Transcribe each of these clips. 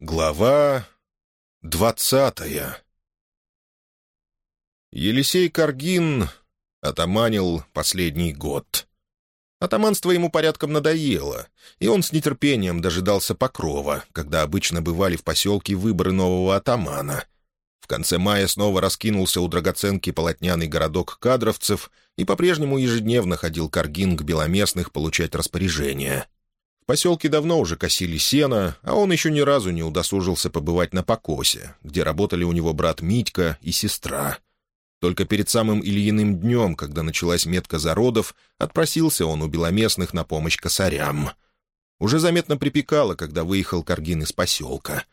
Глава двадцатая Елисей Каргин отоманил последний год. Атаманство ему порядком надоело, и он с нетерпением дожидался покрова, когда обычно бывали в поселке выборы нового атамана. В конце мая снова раскинулся у драгоценки полотняный городок кадровцев, и по-прежнему ежедневно ходил Каргин к беломестных получать распоряжения — в поселке давно уже косили сено, а он еще ни разу не удосужился побывать на покосе, где работали у него брат Митька и сестра. Только перед самым Ильиным днем, когда началась метка зародов, отпросился он у беломестных на помощь косарям. Уже заметно припекало, когда выехал Каргин из поселка.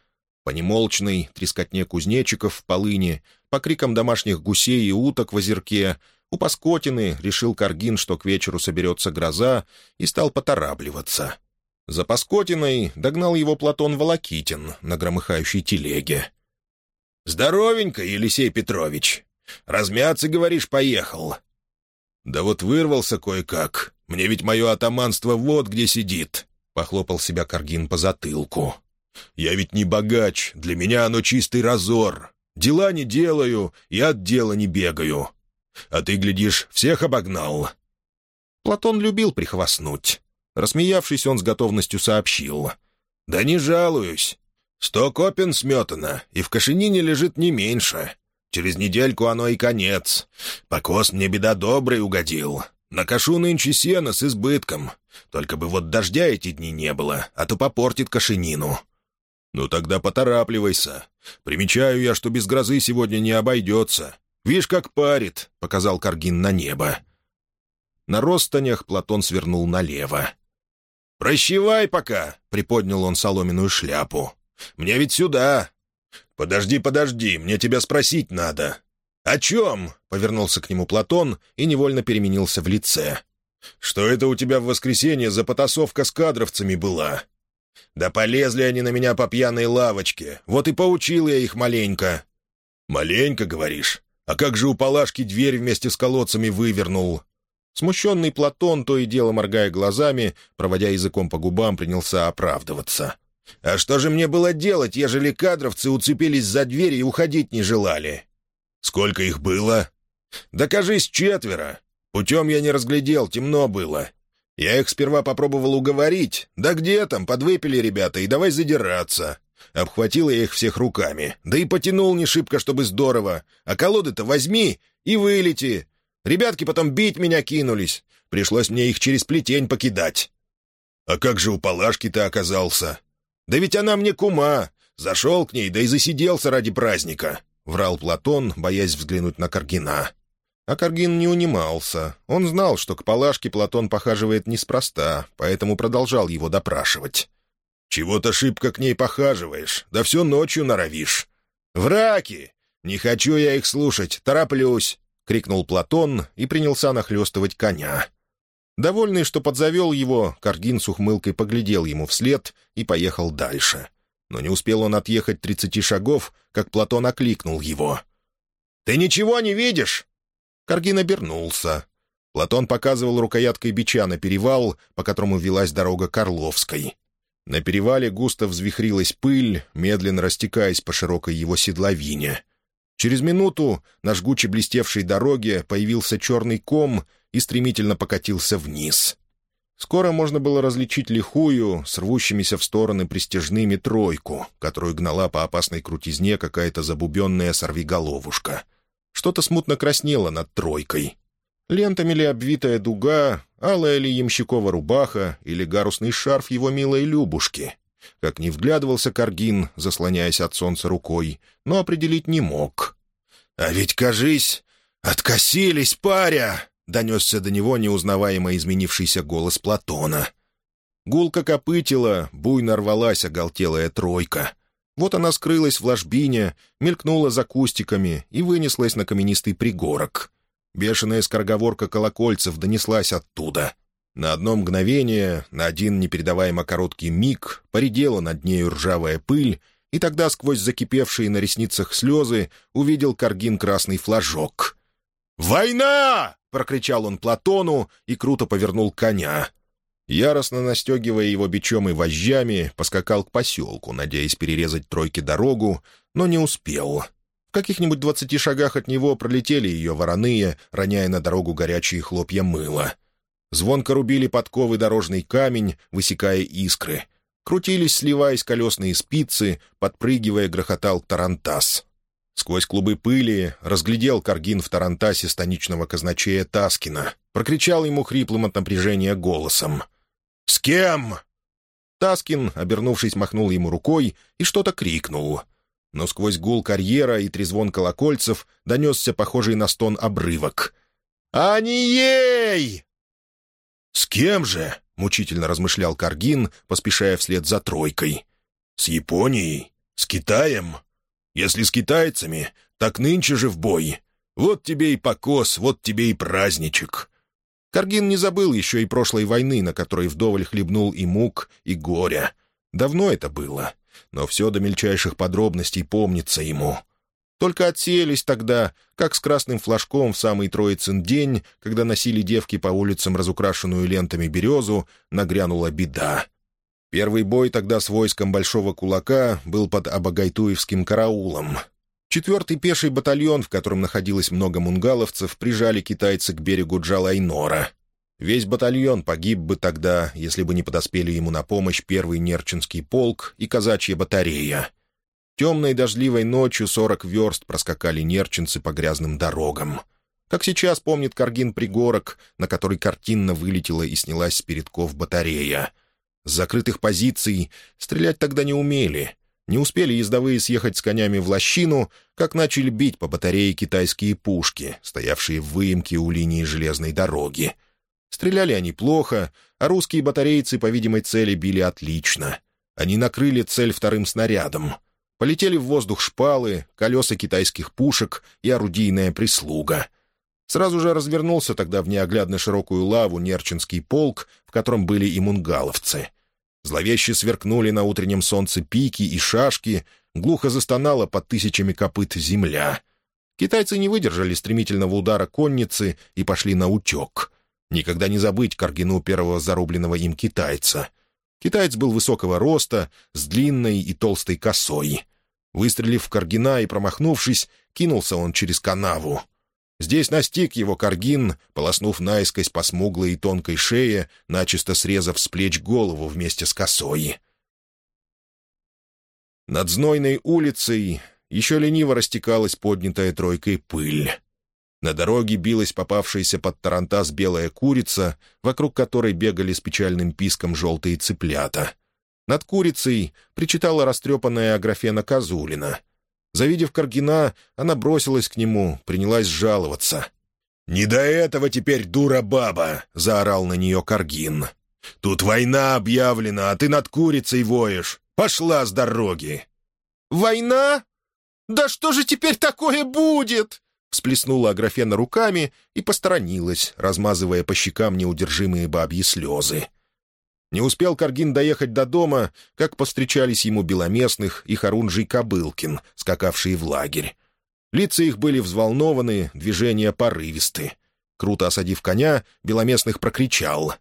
По немолчной трескотне кузнечиков в полыне, по крикам домашних гусей и уток в озерке, у Паскотины решил Каргин, что к вечеру соберется гроза, и стал поторапливаться — за Паскотиной догнал его Платон Волокитин на громыхающей телеге. «Здоровенько, Елисей Петрович! Размяться, говоришь, поехал?» «Да вот вырвался кое-как. Мне ведь мое атаманство вот где сидит», — похлопал себя Каргин по затылку. «Я ведь не богач, для меня оно чистый разор. Дела не делаю и от дела не бегаю. А ты, глядишь, всех обогнал». Платон любил прихвастнуть. Рассмеявшись, он с готовностью сообщил. «Да не жалуюсь. Сто копен сметано, и в кошенине лежит не меньше. Через недельку оно и конец. Покос мне беда добрый угодил. Накошу нынче сено с избытком. Только бы вот дождя эти дни не было, а то попортит кошенину». «Ну тогда поторапливайся. Примечаю я, что без грозы сегодня не обойдется. Вишь, как парит», — показал Каргин на небо. На ростанях Платон свернул налево. «Прощевай пока!» — приподнял он соломенную шляпу. «Мне ведь сюда!» «Подожди, подожди, мне тебя спросить надо!» «О чем?» — повернулся к нему Платон и невольно переменился в лице. «Что это у тебя в воскресенье за потасовка с кадровцами была?» «Да полезли они на меня по пьяной лавочке, вот и поучил я их маленько». «Маленько, говоришь? А как же у Палашки дверь вместе с колодцами вывернул?» Смущенный Платон, то и дело моргая глазами, проводя языком по губам, принялся оправдываться. «А что же мне было делать, ежели кадровцы уцепились за дверь и уходить не желали?» «Сколько их было?» «Да, кажись, четверо. Путем я не разглядел, темно было. Я их сперва попробовал уговорить. Да где там, подвыпили ребята, и давай задираться. Обхватил я их всех руками, да и потянул не шибко, чтобы здорово. А колоды-то возьми и вылети. Ребятки потом бить меня кинулись. Пришлось мне их через плетень покидать». «А как же у Палашки ты оказался?» «Да ведь она мне кума. Зашел к ней, да и засиделся ради праздника», — врал Платон, боясь взглянуть на Каргина. А Каргин не унимался. Он знал, что к Палашке Платон похаживает неспроста, поэтому продолжал его допрашивать. «Чего-то шибко к ней похаживаешь, да все ночью норовишь». «Враки! Не хочу я их слушать, тороплюсь. — крикнул Платон и принялся нахлестывать коня. Довольный, что подзавел его, Каргин с ухмылкой поглядел ему вслед и поехал дальше. Но не успел он отъехать тридцати шагов, как Платон окликнул его. «Ты ничего не видишь?» Каргин обернулся. Платон показывал рукояткой бича на перевал, по которому велась дорога Карловской. На перевале густо взвихрилась пыль, медленно растекаясь по широкой его седловине. Через минуту на жгуче блестевшей дороге появился черный ком и стремительно покатился вниз. Скоро можно было различить лихую, с рвущимися в стороны пристежными тройку, которую гнала по опасной крутизне какая-то забубенная сорвиголовушка. Что-то смутно краснело над тройкой. Лентами ли обвитая дуга, алая ли ямщикова рубаха или гарусный шарф его милой Любушки — как не вглядывался Каргин, заслоняясь от солнца рукой, но определить не мог. «А ведь, кажись, откосились, паря!» — донесся до него неузнаваемо изменившийся голос Платона. Гулка копытила, буйно рвалась оголтелая тройка. Вот она скрылась в ложбине, мелькнула за кустиками и вынеслась на каменистый пригорок. Бешеная скороговорка колокольцев донеслась оттуда. На одно мгновение, на один непередаваемо короткий миг, поредела над нею ржавая пыль, и тогда сквозь закипевшие на ресницах слезы увидел Каргин красный флажок. «Война!» — прокричал он Платону и круто повернул коня. Яростно настегивая его бичом и вожжами, поскакал к поселку, надеясь перерезать тройке дорогу, но не успел. В каких-нибудь двадцати шагах от него пролетели ее вороные, роняя на дорогу горячие хлопья мыла. Звонко рубили подковы дорожный камень, высекая искры. Крутились, сливаясь колесные спицы, подпрыгивая, грохотал тарантас. Сквозь клубы пыли разглядел Каргин в тарантасе станичного казначея Таскина. Прокричал ему хриплым от напряжения голосом. «С кем?» Таскин, обернувшись, махнул ему рукой и что-то крикнул. Но сквозь гул карьера и трезвон колокольцев донесся похожий на стон обрывок. «А не ей!» «С кем же?» — мучительно размышлял Каргин, поспешая вслед за тройкой. «С Японией? С Китаем? Если с китайцами, так нынче же в бой. Вот тебе и покос, вот тебе и праздничек». Каргин не забыл еще и прошлой войны, на которой вдоволь хлебнул и мук, и горя. Давно это было, но все до мельчайших подробностей помнится ему. Только отсеялись тогда, как с красным флажком в самый Троицын день, когда носили девки по улицам разукрашенную лентами березу, нагрянула беда. Первый бой тогда с войском Большого Кулака был под Абагайтуевским караулом. Четвертый пеший батальон, в котором находилось много мунгаловцев, прижали китайцы к берегу Джалайнора. Весь батальон погиб бы тогда, если бы не подоспели ему на помощь первый Нерчинский полк и казачья батарея — Темной дождливой ночью сорок верст проскакали нерчинцы по грязным дорогам. Как сейчас помнит Каргин пригорок, на который картинно вылетела и снялась с передков батарея. С закрытых позиций стрелять тогда не умели. Не успели ездовые съехать с конями в лощину, как начали бить по батарее китайские пушки, стоявшие в выемке у линии железной дороги. Стреляли они плохо, а русские батарейцы по видимой цели били отлично. Они накрыли цель вторым снарядом — Полетели в воздух шпалы, колеса китайских пушек и орудийная прислуга. Сразу же развернулся тогда в неоглядно широкую лаву Нерчинский полк, в котором были и мунгаловцы. Зловеще сверкнули на утреннем солнце пики и шашки, глухо застонала под тысячами копыт земля. Китайцы не выдержали стремительного удара конницы и пошли на утек. Никогда не забыть Каргину первого зарубленного им китайца. Китаец был высокого роста, с длинной и толстой косой. Выстрелив в Каргина и промахнувшись, кинулся он через канаву. Здесь настиг его Каргин, полоснув наискось по смуглой и тонкой шее, начисто срезав с плеч голову вместе с косой. Над знойной улицей еще лениво растекалась поднятая тройкой пыль. На дороге билась попавшаяся под тарантас белая курица, вокруг которой бегали с печальным писком желтые цыплята. Над курицей причитала растрепанная Аграфена Козулина. Завидев Каргина, она бросилась к нему, принялась жаловаться. «Не до этого теперь, дура баба!» — заорал на нее Каргин. «Тут война объявлена, а ты над курицей воешь. Пошла с дороги!» «Война? Да что же теперь такое будет?» Всплеснула Аграфена руками и посторонилась, размазывая по щекам неудержимые бабьи слезы. Не успел Каргин доехать до дома, как повстречались ему Беломестных и Харунжий Кобылкин, скакавшие в лагерь. Лица их были взволнованы, движения порывисты. Круто осадив коня, Беломестных прокричал.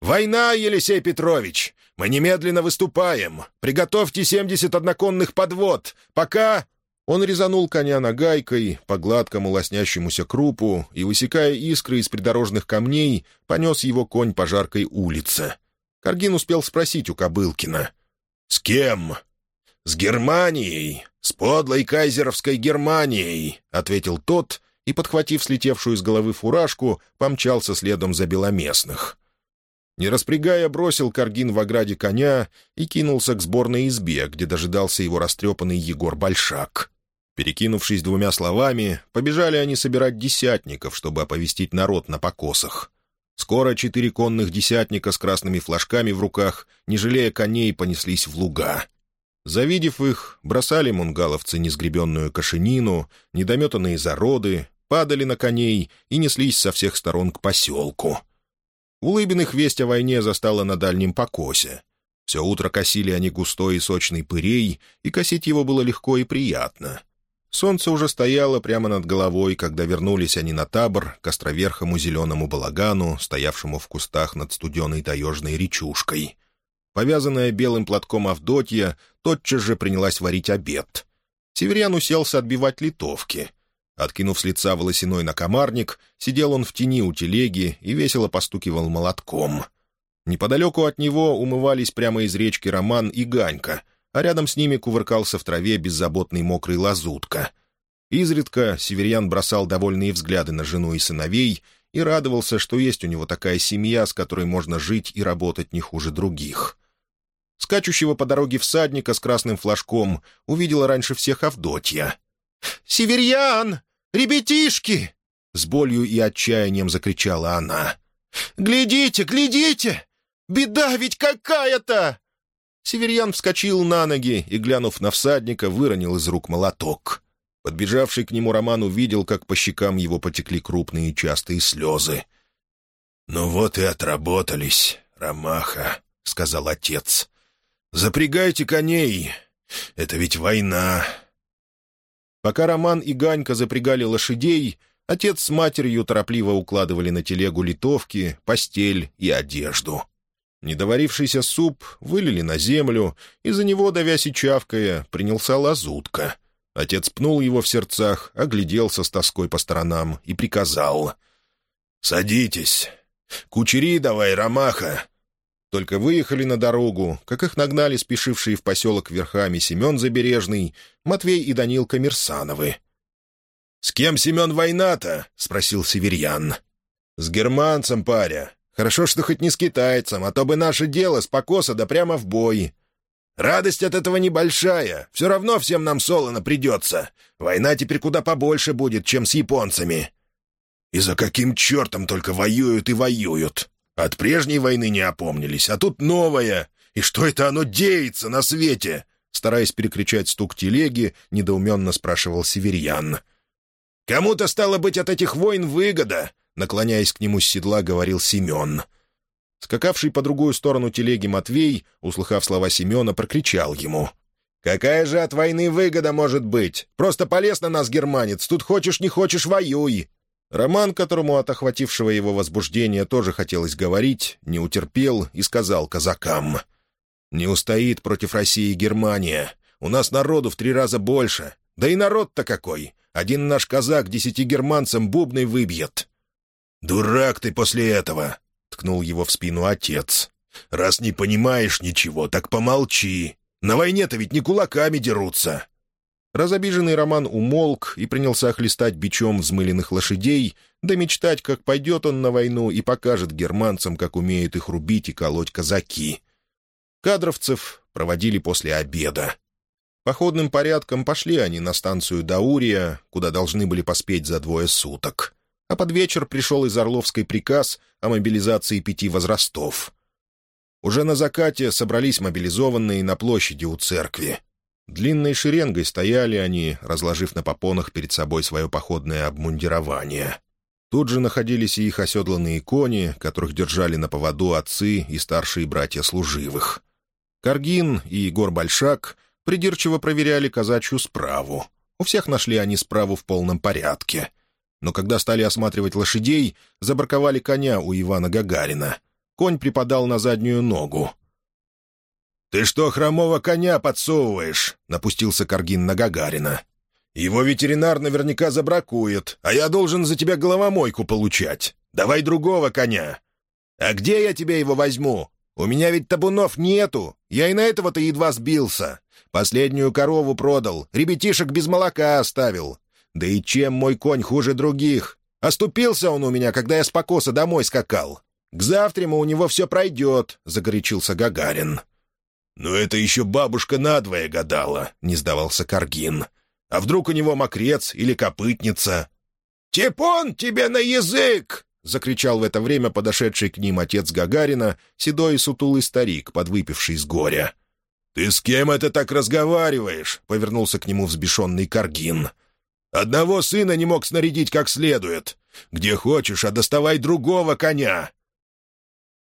«Война, Елисей Петрович! Мы немедленно выступаем! Приготовьте семьдесят одноконных подвод! Пока...» Он резанул коня нагайкой по гладкому лоснящемуся крупу и, высекая искры из придорожных камней, понес его конь по жаркой улице. Каргин успел спросить у Кобылкина. «С кем?» «С Германией, с подлой кайзеровской Германией», — ответил тот и, подхватив слетевшую с головы фуражку, помчался следом за беломестных. Не распрягая, бросил Каргин в ограде коня и кинулся к сборной избе, где дожидался его растрепанный Егор Большак. Перекинувшись двумя словами, побежали они собирать десятников, чтобы оповестить народ на покосах. Скоро четыре конных десятника с красными флажками в руках, не жалея коней, понеслись в луга. Завидев их, бросали мунгаловцы несгребенную кошенину, недометанные зароды, падали на коней и неслись со всех сторон к поселку. Улыбиных весть о войне застала на дальнем покосе. Все утро косили они густой и сочный пырей, и косить его было легко и приятно. Солнце уже стояло прямо над головой, когда вернулись они на табор к островерхому зеленому балагану, стоявшему в кустах над студеной таежной речушкой. Повязанная белым платком Авдотья тотчас же принялась варить обед. Северян уселся отбивать литовки. Откинув с лица волосяной накомарник, сидел он в тени у телеги и весело постукивал молотком. Неподалеку от него умывались прямо из речки Роман и Ганька, а рядом с ними кувыркался в траве беззаботный мокрый лазутка. Изредка Северян бросал довольные взгляды на жену и сыновей и радовался, что есть у него такая семья, с которой можно жить и работать не хуже других. Скачущего по дороге всадника с красным флажком увидела раньше всех Авдотья. «Северьян! Ребятишки!» С болью и отчаянием закричала она. «Глядите, глядите! Беда ведь какая-то!» Северьян вскочил на ноги и, глянув на всадника, выронил из рук молоток. Подбежавший к нему Роман увидел, как по щекам его потекли крупные частые слезы. «Ну вот и отработались, Ромаха», — сказал отец. «Запрягайте коней. Это ведь война». Пока Роман и Ганька запрягали лошадей, отец с матерью торопливо укладывали на телегу литовки, постель и одежду. Недоварившийся суп вылили на землю, и за него, давясь и чавкая, принялся лазутка. Отец пнул его в сердцах, огляделся с тоской по сторонам и приказал. «Садитесь. Кучери давай, Ромаха. Только выехали на дорогу, как их нагнали спешившие в поселок верхами Семен Забережный, Матвей и Данил Коммерсановы. «С кем, Семен, война-то?» — спросил Северьян. «С германцем, паря. Хорошо, что хоть не с китайцем, а то бы наше дело с покоса да прямо в бой». «Радость от этого небольшая. Все равно всем нам солоно придется. Война теперь куда побольше будет, чем с японцами». «И за каким чертом только воюют и воюют?» От прежней войны не опомнились, а тут новая. И что это оно деется на свете?» Стараясь перекричать стук телеги, недоуменно спрашивал Северьян. «Кому-то, стало быть, от этих войн выгода», — наклоняясь к нему с седла, говорил Семен. Скакавший по другую сторону телеги Матвей, услыхав слова Семена, прокричал ему. «Какая же от войны выгода может быть? Просто полез на нас, германец, тут хочешь не хочешь воюй!» Роман, которому от охватившего его возбуждения тоже хотелось говорить, не утерпел и сказал казакам. «Не устоит против России Германия. У нас народу в три раза больше. Да и народ-то какой! Один наш казак десяти германцам бубной выбьет». «Дурак ты после этого!» — ткнул его в спину отец. «Раз не понимаешь ничего, так помолчи. На войне-то ведь не кулаками дерутся. Разобиженный Роман умолк и принялся хлестать бичом взмыленных лошадей, да мечтать, как пойдет он на войну и покажет германцам, как умеют их рубить и колоть казаки. Кадровцев проводили после обеда. Походным порядком пошли они на станцию Даурия, куда должны были поспеть за двое суток. А под вечер пришел из Орловской приказ о мобилизации пяти возрастов. Уже на закате собрались мобилизованные на площади у церкви. Длинной шеренгой стояли они, разложив на попонах перед собой свое походное обмундирование. Тут же находились и их оседланные кони, которых держали на поводу отцы и старшие братья служивых. Каргин и Егор Большак придирчиво проверяли казачью справу. У всех нашли они справу в полном порядке. Но когда стали осматривать лошадей, забраковали коня у Ивана Гагарина. Конь припадал на заднюю ногу. «Ты что хромого коня подсовываешь?» — напустился Каргин на Гагарина. «Его ветеринар наверняка забракует, а я должен за тебя головомойку получать. Давай другого коня». «А где я тебе его возьму? У меня ведь табунов нету. Я и на этого-то едва сбился. Последнюю корову продал, ребятишек без молока оставил. Да и чем мой конь хуже других? Оступился он у меня, когда я с покоса домой скакал. К завтраму у него все пройдет», — загорячился Гагарин. «Но это еще бабушка надвое гадала», — не сдавался Каргин. «А вдруг у него мокрец или копытница?» «Типон тебе на язык!» — закричал в это время подошедший к ним отец Гагарина, седой и сутулый старик, подвыпивший с горя. «Ты с кем это так разговариваешь?» — повернулся к нему взбешенный Каргин. «Одного сына не мог снарядить как следует. Где хочешь, а доставай другого коня.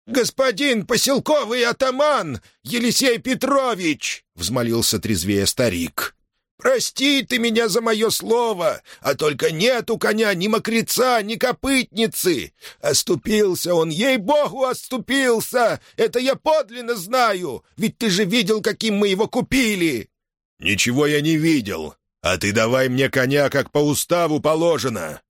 «Господин поселковый атаман Елисей Петрович!» — взмолился трезвее старик. Прости ты меня за мое слово, а только нет у коня ни мокреца, ни копытницы. Оступился он, ей-богу, оступился! Это я подлинно знаю, ведь ты же видел, каким мы его купили!» «Ничего я не видел, а ты давай мне коня, как по уставу положено!»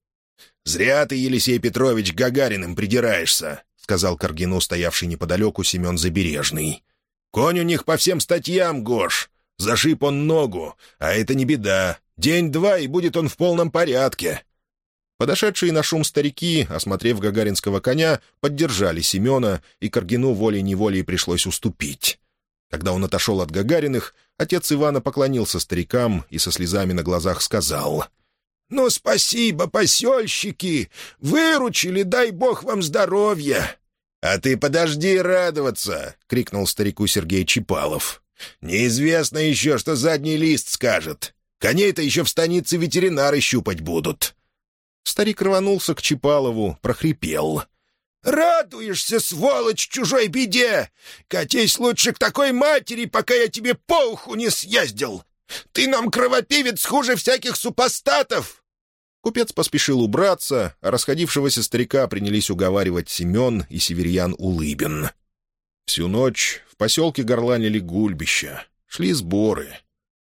«Зря ты, Елисей Петрович, Гагариным придираешься», — сказал Каргину, стоявший неподалеку Семен Забережный. «Конь у них по всем статьям, Гош. Зашиб он ногу, а это не беда. День-два, и будет он в полном порядке». Подошедшие на шум старики, осмотрев гагаринского коня, поддержали Семена, и Каргину волей-неволей пришлось уступить. Когда он отошел от Гагариных, отец Ивана поклонился старикам и со слезами на глазах сказал — «Ну, спасибо, посельщики! Выручили, дай бог вам здоровья!» «А ты подожди радоваться!» — крикнул старику Сергей Чипалов. «Неизвестно еще, что задний лист скажет. Коней-то еще в станице ветеринары щупать будут». Старик рванулся к Чипалову, прохрипел. «Радуешься, сволочь, чужой беде! Катись лучше к такой матери, пока я тебе по уху не съездил! Ты нам кровопивец хуже всяких супостатов!» Купец поспешил убраться, а расходившегося старика принялись уговаривать Семен и Северьян Улыбин. Всю ночь в поселке горланили гульбища, шли сборы.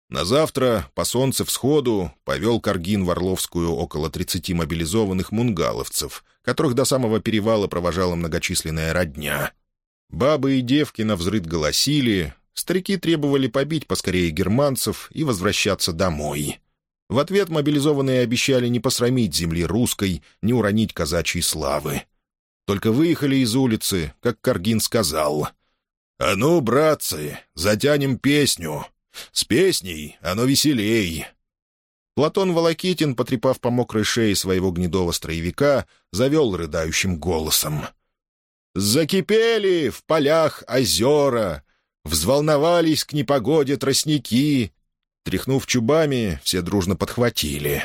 На завтра, по солнце всходу, повел Каргин в Орловскую около тридцати мобилизованных мунгаловцев, которых до самого перевала провожала многочисленная родня. Бабы и девки на взрыд голосили, старики требовали побить поскорее германцев и возвращаться домой. В ответ мобилизованные обещали не посрамить земли русской, не уронить казачьей славы. Только выехали из улицы, как Каргин сказал. «А ну, братцы, затянем песню. С песней оно веселей». Платон Волокитин, потрепав по мокрой шее своего гнедого строевика, завел рыдающим голосом. «Закипели в полях озера, взволновались к непогоде тростники, Тряхнув чубами, все дружно подхватили.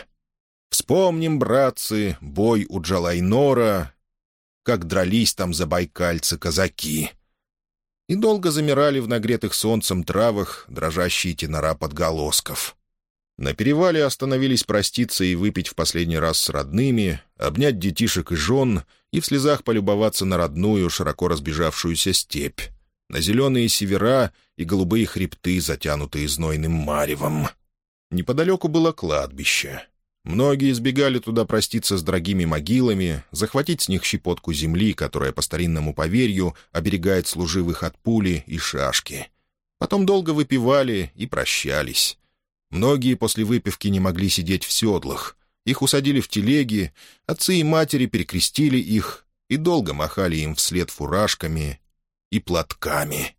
Вспомним, братцы, бой у Джалайнора, как дрались там забайкальцы казаки. И долго замирали в нагретых солнцем травах дрожащие тенора подголосков. На перевале остановились проститься и выпить в последний раз с родными, обнять детишек и жен и в слезах полюбоваться на родную, широко разбежавшуюся степь, на зеленые севера и голубые хребты, затянутые знойным маревом. Неподалеку было кладбище. Многие избегали туда проститься с дорогими могилами, захватить с них щепотку земли, которая, по старинному поверью, оберегает служивых от пули и шашки. Потом долго выпивали и прощались. Многие после выпивки не могли сидеть в седлах. Их усадили в телеги, отцы и матери перекрестили их и долго махали им вслед фуражками и платками.